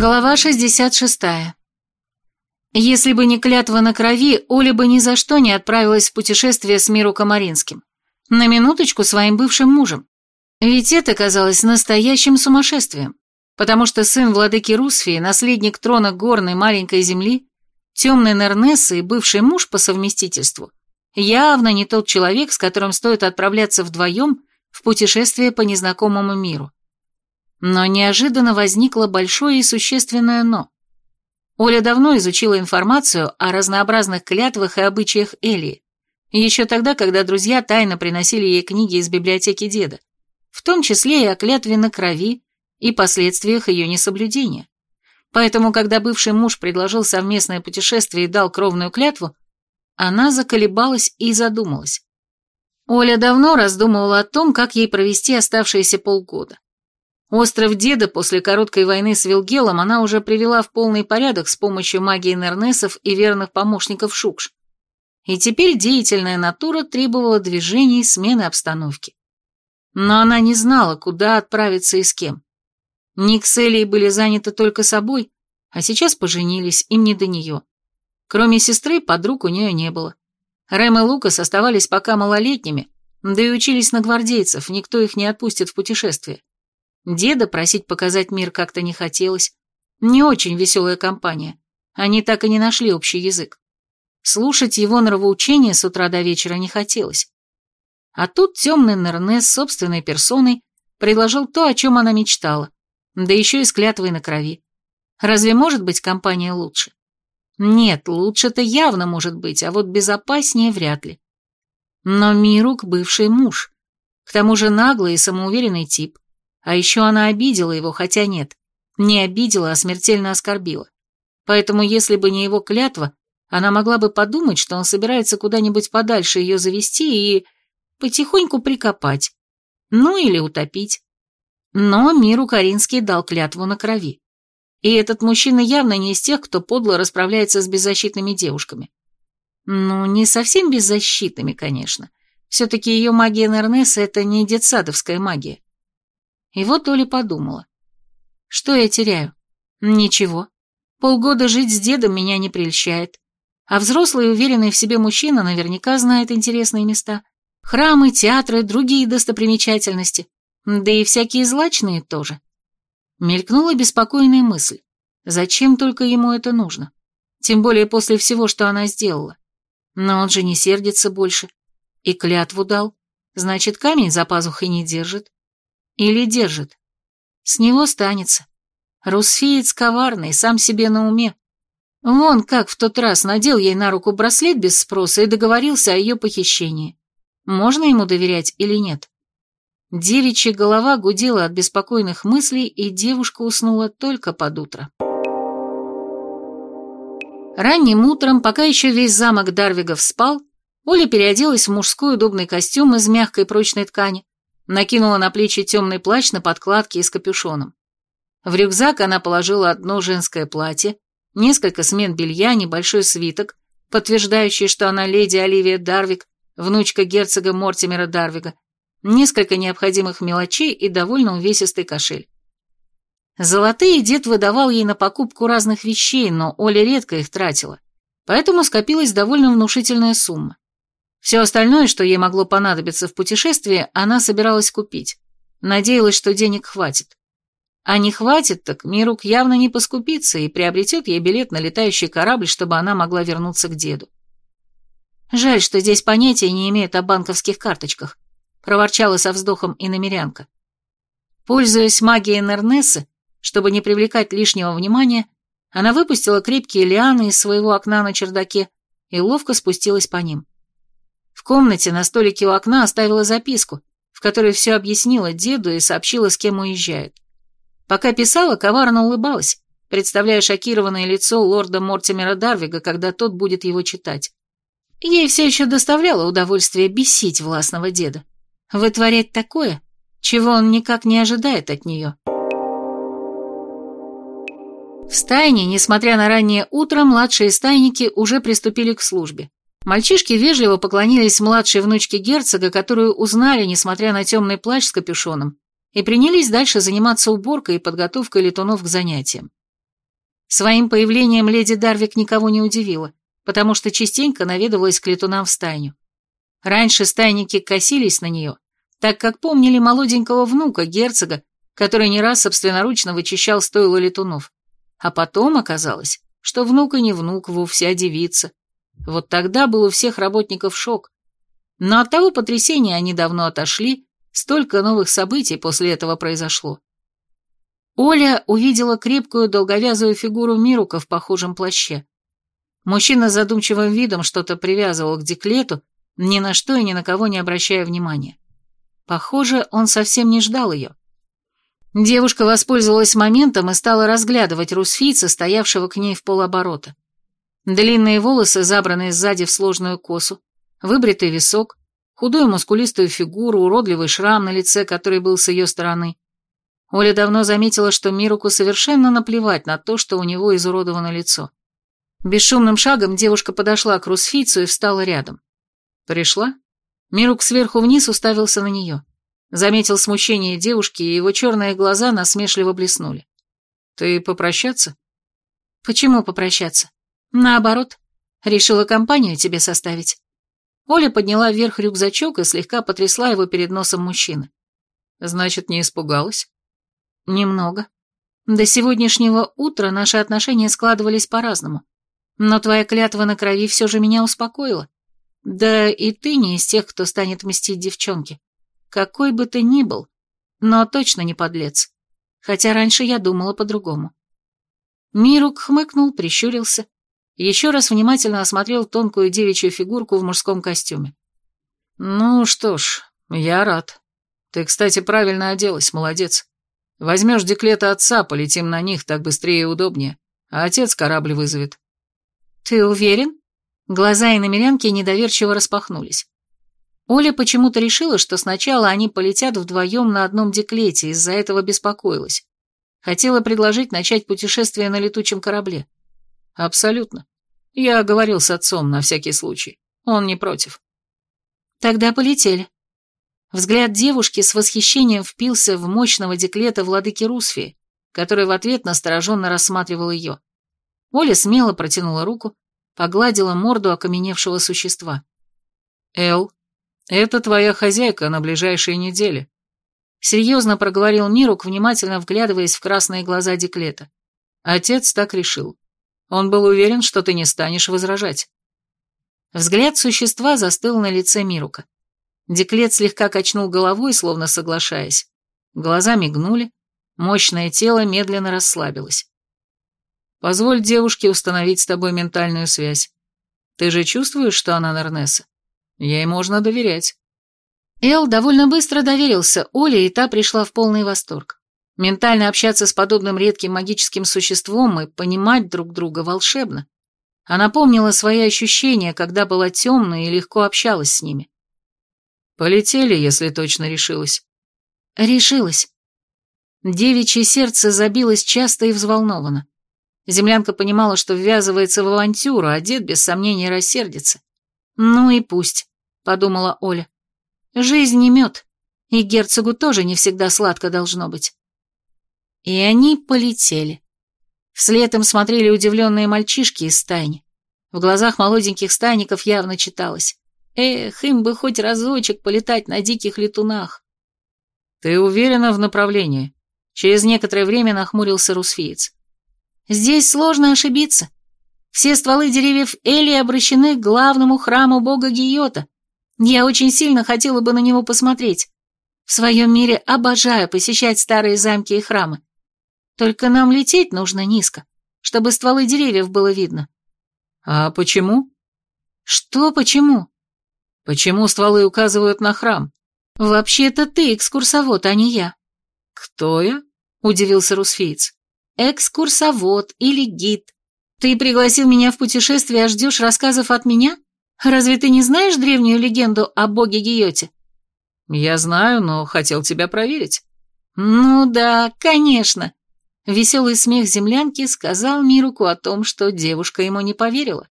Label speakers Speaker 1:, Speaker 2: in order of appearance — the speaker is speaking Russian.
Speaker 1: Глава 66. Если бы не клятва на крови, Оля бы ни за что не отправилась в путешествие с Миру Комаринским. На минуточку своим бывшим мужем. Ведь это казалось настоящим сумасшествием, потому что сын владыки Русфии, наследник трона горной маленькой земли, темный Нернесса и бывший муж по совместительству, явно не тот человек, с которым стоит отправляться вдвоем в путешествие по незнакомому миру. Но неожиданно возникло большое и существенное «но». Оля давно изучила информацию о разнообразных клятвах и обычаях Элии, еще тогда, когда друзья тайно приносили ей книги из библиотеки деда, в том числе и о клятве на крови и последствиях ее несоблюдения. Поэтому, когда бывший муж предложил совместное путешествие и дал кровную клятву, она заколебалась и задумалась. Оля давно раздумывала о том, как ей провести оставшиеся полгода. Остров деда после короткой войны с Вилгелом она уже привела в полный порядок с помощью магии Нернесов и верных помощников Шукш. И теперь деятельная натура требовала движений смены обстановки. Но она не знала, куда отправиться и с кем. Ник с Элей были заняты только собой, а сейчас поженились, им не до нее. Кроме сестры, подруг у нее не было. Рэм и Лукас оставались пока малолетними, да и учились на гвардейцев, никто их не отпустит в путешествие. Деда просить показать мир как-то не хотелось. Не очень веселая компания. Они так и не нашли общий язык. Слушать его нравоучения с утра до вечера не хотелось. А тут темный Нернес собственной персоной предложил то, о чем она мечтала, да еще и с клятвой на крови. Разве может быть компания лучше? Нет, лучше-то явно может быть, а вот безопаснее вряд ли. Но Мирук бывший муж, к тому же наглый и самоуверенный тип. А еще она обидела его, хотя нет, не обидела, а смертельно оскорбила. Поэтому если бы не его клятва, она могла бы подумать, что он собирается куда-нибудь подальше ее завести и потихоньку прикопать. Ну или утопить. Но миру Каринский дал клятву на крови. И этот мужчина явно не из тех, кто подло расправляется с беззащитными девушками. Ну, не совсем беззащитными, конечно. Все-таки ее магия Нернеса — это не детсадовская магия. И вот Оля подумала. Что я теряю? Ничего. Полгода жить с дедом меня не прельщает. А взрослый уверенный в себе мужчина наверняка знает интересные места. Храмы, театры, другие достопримечательности. Да и всякие злачные тоже. Мелькнула беспокойная мысль. Зачем только ему это нужно? Тем более после всего, что она сделала. Но он же не сердится больше. И клятву дал. Значит, камень за пазухой не держит. Или держит. С него станется. Русфиец коварный, сам себе на уме. Вон как в тот раз надел ей на руку браслет без спроса и договорился о ее похищении. Можно ему доверять или нет? Девичья голова гудела от беспокойных мыслей, и девушка уснула только под утро. Ранним утром, пока еще весь замок Дарвигов спал, Оля переоделась в мужской удобный костюм из мягкой прочной ткани, накинула на плечи темный плащ на подкладке и с капюшоном. В рюкзак она положила одно женское платье, несколько смен белья, небольшой свиток, подтверждающий, что она леди Оливия Дарвик, внучка герцога Мортимера Дарвига, несколько необходимых мелочей и довольно увесистый кошель. Золотые дед выдавал ей на покупку разных вещей, но Оля редко их тратила, поэтому скопилась довольно внушительная сумма. Все остальное, что ей могло понадобиться в путешествии, она собиралась купить. Надеялась, что денег хватит. А не хватит, так Мирук явно не поскупится и приобретет ей билет на летающий корабль, чтобы она могла вернуться к деду. Жаль, что здесь понятия не имеют о банковских карточках, проворчала со вздохом и намерянка. Пользуясь магией Нернессы, чтобы не привлекать лишнего внимания, она выпустила крепкие лианы из своего окна на чердаке и ловко спустилась по ним. В комнате на столике у окна оставила записку, в которой все объяснила деду и сообщила, с кем уезжает. Пока писала, коварно улыбалась, представляя шокированное лицо лорда Мортимера Дарвига, когда тот будет его читать. Ей все еще доставляло удовольствие бесить властного деда. Вытворять такое, чего он никак не ожидает от нее. В стайне, несмотря на раннее утро, младшие стайники уже приступили к службе. Мальчишки вежливо поклонились младшей внучке герцога, которую узнали, несмотря на темный плащ с капюшоном, и принялись дальше заниматься уборкой и подготовкой летунов к занятиям. Своим появлением леди Дарвик никого не удивила, потому что частенько наведывалась к летунам в стайню. Раньше стайники косились на нее, так как помнили молоденького внука герцога, который не раз собственноручно вычищал стойло летунов. А потом оказалось, что внук и не внук вовсе, а девица. Вот тогда был у всех работников шок. Но от того потрясения они давно отошли, столько новых событий после этого произошло. Оля увидела крепкую долговязую фигуру Мирука в похожем плаще. Мужчина с задумчивым видом что-то привязывал к деклету, ни на что и ни на кого не обращая внимания. Похоже, он совсем не ждал ее. Девушка воспользовалась моментом и стала разглядывать русфийца, стоявшего к ней в полоборота. Длинные волосы, забранные сзади в сложную косу, выбритый висок, худую мускулистую фигуру, уродливый шрам на лице, который был с ее стороны, Оля давно заметила, что Мируку совершенно наплевать на то, что у него изуродовано лицо. Бесшумным шагом девушка подошла к Русфицу и встала рядом. Пришла? Мирук сверху вниз уставился на нее. Заметил смущение девушки, и его черные глаза насмешливо блеснули. «Ты попрощаться?» «Почему попрощаться? Наоборот. Решила компанию тебе составить». Оля подняла вверх рюкзачок и слегка потрясла его перед носом мужчины. «Значит, не испугалась?» Немного. До сегодняшнего утра наши отношения складывались по-разному. Но твоя клятва на крови все же меня успокоила. Да и ты не из тех, кто станет мстить девчонке. Какой бы ты ни был, но точно не подлец. Хотя раньше я думала по-другому. Мирук хмыкнул, прищурился, еще раз внимательно осмотрел тонкую девичью фигурку в мужском костюме. «Ну что ж, я рад. Ты, кстати, правильно оделась, молодец. Возьмешь деклета отца, полетим на них, так быстрее и удобнее. А отец корабль вызовет». «Ты уверен?» Глаза иномерянки недоверчиво распахнулись. Оля почему-то решила, что сначала они полетят вдвоем на одном деклете, из-за этого беспокоилась. Хотела предложить начать путешествие на летучем корабле. «Абсолютно. Я говорил с отцом на всякий случай. Он не против». «Тогда полетели», Взгляд девушки с восхищением впился в мощного деклета владыки Русфии, который в ответ настороженно рассматривал ее. Оля смело протянула руку, погладила морду окаменевшего существа. «Эл, это твоя хозяйка на ближайшие недели», — серьезно проговорил Мирук, внимательно вглядываясь в красные глаза деклета. «Отец так решил. Он был уверен, что ты не станешь возражать». Взгляд существа застыл на лице Мирука. Деклет слегка качнул головой, словно соглашаясь. Глаза мигнули, мощное тело медленно расслабилось. «Позволь девушке установить с тобой ментальную связь. Ты же чувствуешь, что она Нернеса? Ей можно доверять». Эл довольно быстро доверился Оле, и та пришла в полный восторг. Ментально общаться с подобным редким магическим существом и понимать друг друга волшебно. Она помнила свои ощущения, когда была темной и легко общалась с ними. Полетели, если точно решилась. Решилась. Девичье сердце забилось часто и взволнованно. Землянка понимала, что ввязывается в авантюру, а дед без сомнений рассердится. «Ну и пусть», — подумала Оля. «Жизнь не мед, и герцогу тоже не всегда сладко должно быть». И они полетели. Вслед им смотрели удивленные мальчишки из стайни. В глазах молоденьких стайников явно читалось. Эх, им бы хоть разочек полетать на диких летунах. Ты уверена в направлении? Через некоторое время нахмурился русфиец. Здесь сложно ошибиться. Все стволы деревьев Эли обращены к главному храму бога Гиота. Я очень сильно хотела бы на него посмотреть. В своем мире обожаю посещать старые замки и храмы. Только нам лететь нужно низко, чтобы стволы деревьев было видно. А почему? Что почему? Почему стволы указывают на храм? Вообще-то ты экскурсовод, а не я. Кто я? Удивился Русфиец. Экскурсовод или гид. Ты пригласил меня в путешествие, а ждешь рассказов от меня? Разве ты не знаешь древнюю легенду о боге Гиоте? Я знаю, но хотел тебя проверить. Ну да, конечно. Веселый смех землянки сказал Мируку о том, что девушка ему не поверила.